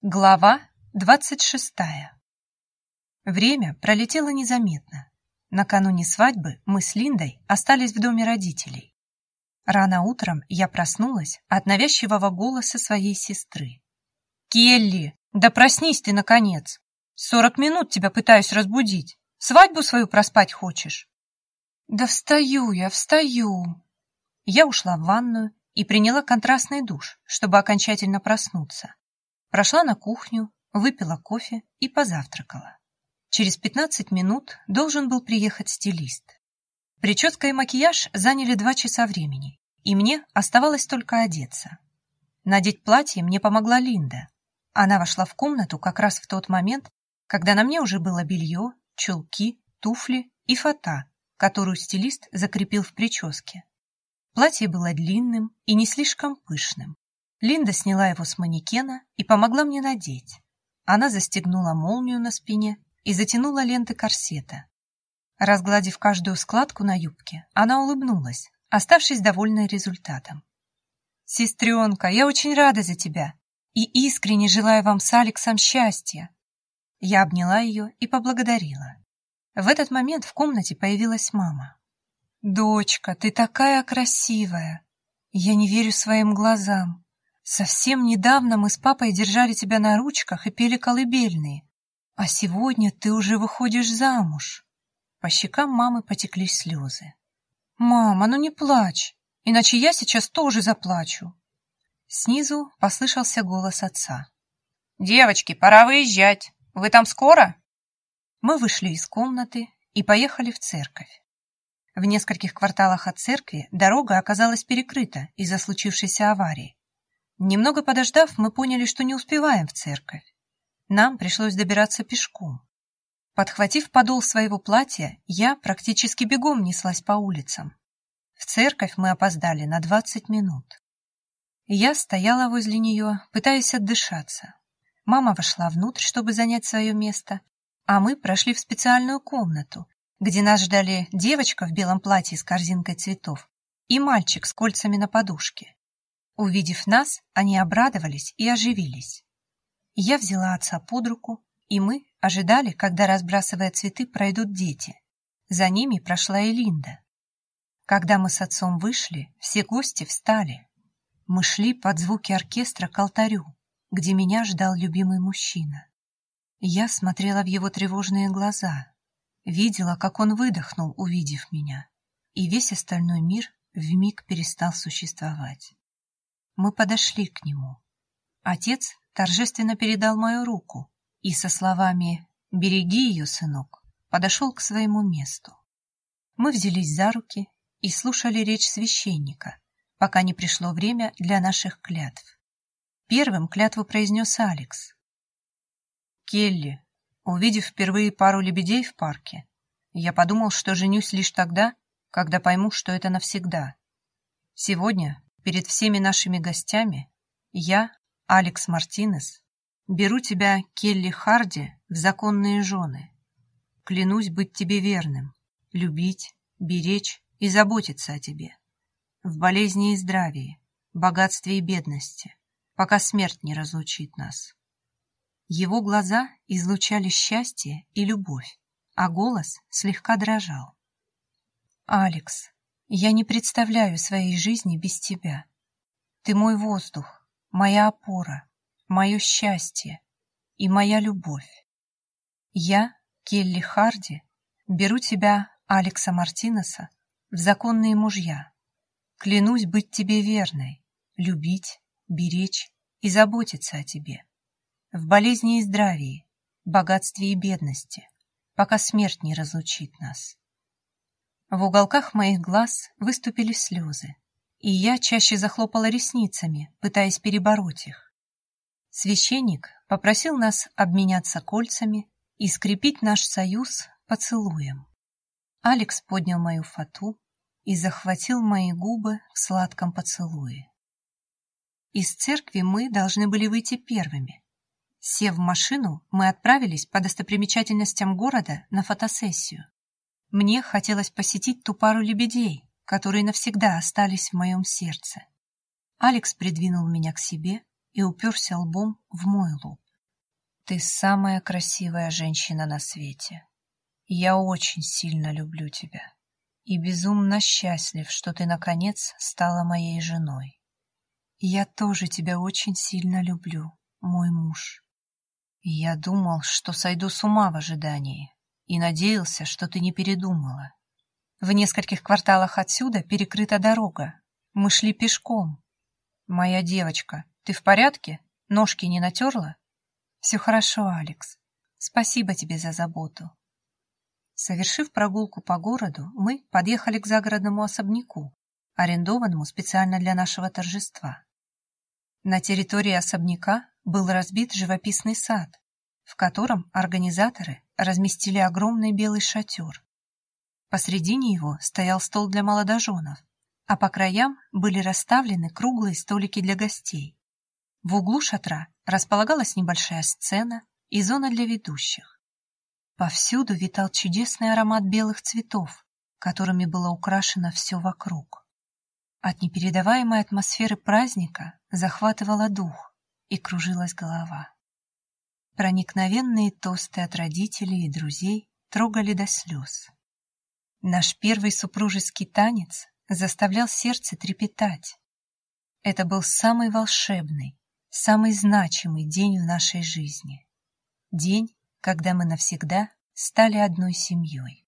Глава двадцать шестая. Время пролетело незаметно. Накануне свадьбы мы с Линдой остались в доме родителей. Рано утром я проснулась от навязчивого голоса своей сестры. «Келли, да проснись ты, наконец! Сорок минут тебя пытаюсь разбудить. Свадьбу свою проспать хочешь?» «Да встаю я, встаю!» Я ушла в ванную и приняла контрастный душ, чтобы окончательно проснуться. Прошла на кухню, выпила кофе и позавтракала. Через 15 минут должен был приехать стилист. Прическа и макияж заняли два часа времени, и мне оставалось только одеться. Надеть платье мне помогла Линда. Она вошла в комнату как раз в тот момент, когда на мне уже было белье, чулки, туфли и фата, которую стилист закрепил в прическе. Платье было длинным и не слишком пышным, Линда сняла его с манекена и помогла мне надеть. Она застегнула молнию на спине и затянула ленты корсета. Разгладив каждую складку на юбке, она улыбнулась, оставшись довольной результатом. «Сестренка, я очень рада за тебя и искренне желаю вам с Алексом счастья!» Я обняла ее и поблагодарила. В этот момент в комнате появилась мама. «Дочка, ты такая красивая! Я не верю своим глазам!» Совсем недавно мы с папой держали тебя на ручках и пели колыбельные, а сегодня ты уже выходишь замуж. По щекам мамы потекли слезы. «Мама, ну не плачь, иначе я сейчас тоже заплачу». Снизу послышался голос отца. «Девочки, пора выезжать. Вы там скоро?» Мы вышли из комнаты и поехали в церковь. В нескольких кварталах от церкви дорога оказалась перекрыта из-за случившейся аварии. Немного подождав, мы поняли, что не успеваем в церковь. Нам пришлось добираться пешком. Подхватив подол своего платья, я практически бегом неслась по улицам. В церковь мы опоздали на 20 минут. Я стояла возле нее, пытаясь отдышаться. Мама вошла внутрь, чтобы занять свое место, а мы прошли в специальную комнату, где нас ждали девочка в белом платье с корзинкой цветов и мальчик с кольцами на подушке. Увидев нас, они обрадовались и оживились. Я взяла отца под руку, и мы ожидали, когда, разбрасывая цветы, пройдут дети. За ними прошла и Линда. Когда мы с отцом вышли, все гости встали. Мы шли под звуки оркестра к алтарю, где меня ждал любимый мужчина. Я смотрела в его тревожные глаза, видела, как он выдохнул, увидев меня, и весь остальной мир вмиг перестал существовать. Мы подошли к нему. Отец торжественно передал мою руку и со словами «Береги ее, сынок», подошел к своему месту. Мы взялись за руки и слушали речь священника, пока не пришло время для наших клятв. Первым клятву произнес Алекс. «Келли, увидев впервые пару лебедей в парке, я подумал, что женюсь лишь тогда, когда пойму, что это навсегда. Сегодня перед всеми нашими гостями я, Алекс Мартинес, беру тебя, Келли Харди, в законные жены. Клянусь быть тебе верным, любить, беречь и заботиться о тебе. В болезни и здравии, богатстве и бедности, пока смерть не разлучит нас. Его глаза излучали счастье и любовь, а голос слегка дрожал. «Алекс, я не представляю своей жизни без тебя. Ты мой воздух, моя опора, мое счастье и моя любовь. Я, Келли Харди, беру тебя, Алекса Мартинеса, в законные мужья. Клянусь быть тебе верной, любить, беречь и заботиться о тебе. В болезни и здравии, богатстве и бедности, пока смерть не разлучит нас. В уголках моих глаз выступили слезы, и я чаще захлопала ресницами, пытаясь перебороть их. Священник попросил нас обменяться кольцами и скрепить наш союз поцелуем. Алекс поднял мою фату и захватил мои губы в сладком поцелуе. Из церкви мы должны были выйти первыми. Сев в машину, мы отправились по достопримечательностям города на фотосессию. Мне хотелось посетить ту пару лебедей, которые навсегда остались в моем сердце. Алекс придвинул меня к себе и уперся лбом в мой лоб. Ты самая красивая женщина на свете. Я очень сильно люблю тебя и безумно счастлив, что ты, наконец, стала моей женой. Я тоже тебя очень сильно люблю, мой муж. Я думал, что сойду с ума в ожидании, и надеялся, что ты не передумала. В нескольких кварталах отсюда перекрыта дорога. Мы шли пешком. Моя девочка, ты в порядке? Ножки не натерла? Все хорошо, Алекс. Спасибо тебе за заботу. Совершив прогулку по городу, мы подъехали к загородному особняку, арендованному специально для нашего торжества. На территории особняка был разбит живописный сад, в котором организаторы разместили огромный белый шатер. Посредине его стоял стол для молодоженов, а по краям были расставлены круглые столики для гостей. В углу шатра располагалась небольшая сцена и зона для ведущих. Повсюду витал чудесный аромат белых цветов, которыми было украшено все вокруг. От непередаваемой атмосферы праздника захватывала дух и кружилась голова. Проникновенные тосты от родителей и друзей трогали до слез. Наш первый супружеский танец заставлял сердце трепетать. Это был самый волшебный, самый значимый день в нашей жизни. День, когда мы навсегда стали одной семьей.